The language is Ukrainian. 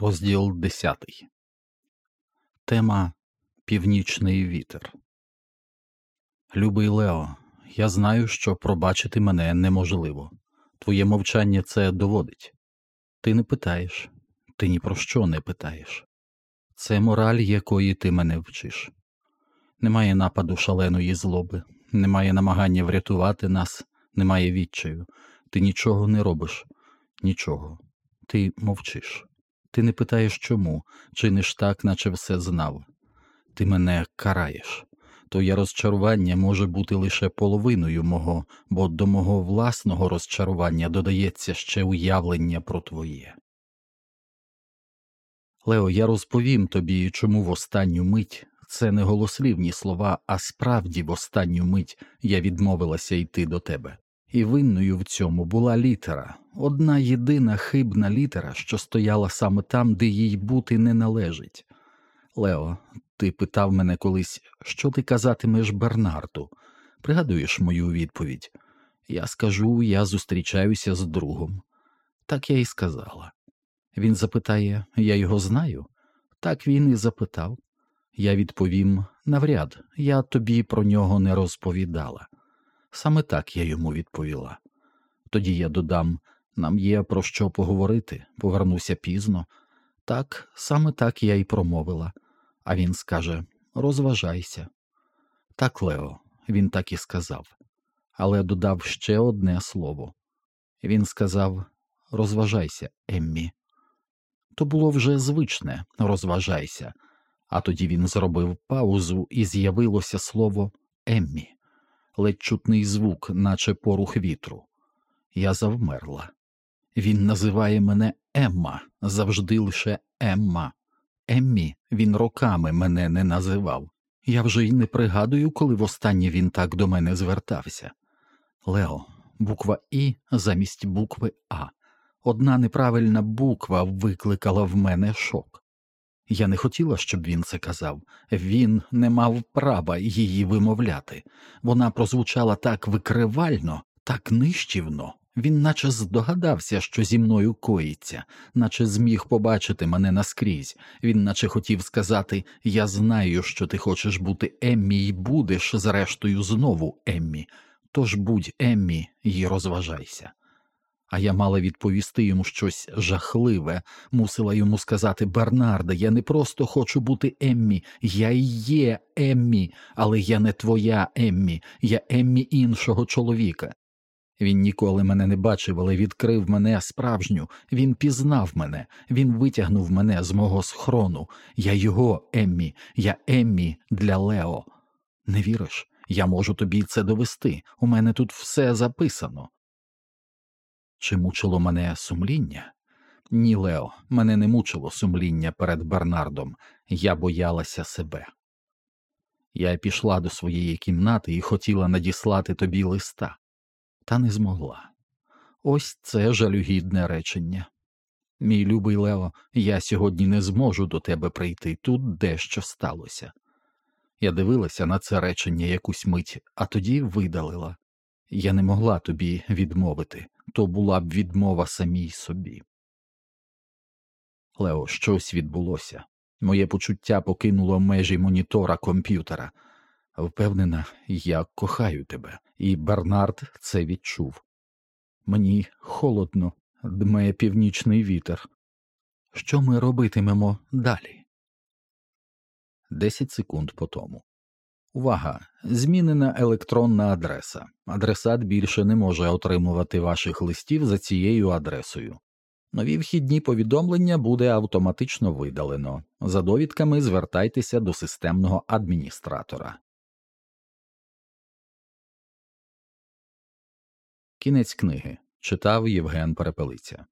Розділ 10. Тема Північний вітер. Любий Лео. Я знаю, що пробачити мене неможливо. Твоє мовчання це доводить. Ти не питаєш, ти ні про що не питаєш. Це мораль, якої ти мене вчиш. Немає нападу шаленої злоби, немає намагання врятувати нас, немає відчаю. Ти нічого не робиш, нічого. Ти мовчиш. Ти не питаєш чому, чиниш так, наче все знав. Ти мене караєш. Твоє розчарування може бути лише половиною мого, бо до мого власного розчарування додається ще уявлення про твоє. Лео, я розповім тобі, чому в останню мить це не голослівні слова, а справді в останню мить я відмовилася йти до тебе. І винною в цьому була літера, одна єдина хибна літера, що стояла саме там, де їй бути не належить. Лео, ти питав мене колись, що ти казатимеш Бернарду. Пригадуєш мою відповідь? Я скажу, я зустрічаюся з другом. Так я й сказала. Він запитає, я його знаю? Так він і запитав. Я відповім навряд, я тобі про нього не розповідала. Саме так я йому відповіла. Тоді я додам нам є про що поговорити, повернуся пізно. Так, саме так я й промовила. А він скаже розважайся. Так, Лео, він так і сказав, але додав ще одне слово. Він сказав розважайся, Еммі. То було вже звичне розважайся, а тоді він зробив паузу і з'явилося слово Еммі ледь чутний звук, наче порух вітру. Я завмерла. Він називає мене Емма, завжди лише Емма. Еммі він роками мене не називав. Я вже й не пригадую, коли востаннє він так до мене звертався. Лео, буква І замість букви А. Одна неправильна буква викликала в мене шок. Я не хотіла, щоб він це казав, він не мав права її вимовляти. Вона прозвучала так викривально, так нищівно. Він наче здогадався, що зі мною коїться, наче зміг побачити мене наскрізь. Він наче хотів сказати Я знаю, що ти хочеш бути Еммі, і будеш, зрештою, знову Еммі. Тож будь Еммі і розважайся а я мала відповісти йому щось жахливе, мусила йому сказати Бернарда, я не просто хочу бути Еммі, я і є Еммі, але я не твоя Еммі, я Еммі іншого чоловіка. Він ніколи мене не бачив, але відкрив мене справжню, він пізнав мене, він витягнув мене з мого схрону. Я його Еммі, я Еммі для Лео. Не віриш? Я можу тобі це довести. У мене тут все записано. Чи мучило мене сумління? Ні, Лео, мене не мучило сумління перед Бернардом, я боялася себе. Я пішла до своєї кімнати і хотіла надіслати тобі листа, та не змогла. Ось це жалюгідне речення. Мій любий Лео, я сьогодні не зможу до тебе прийти тут дещо сталося. Я дивилася на це речення якусь мить, а тоді видалила. Я не могла тобі відмовити то була б відмова самій собі. Лео, щось відбулося. Моє почуття покинуло межі монітора комп'ютера. Впевнена, я кохаю тебе, і Бернард це відчув. Мені холодно, дмає північний вітер. Що ми робитимемо далі? Десять секунд по тому. Увага! Змінена електронна адреса. Адресат більше не може отримувати ваших листів за цією адресою. Нові вхідні повідомлення буде автоматично видалено. За довідками звертайтеся до системного адміністратора. Кінець книги читав Євген Перепелиця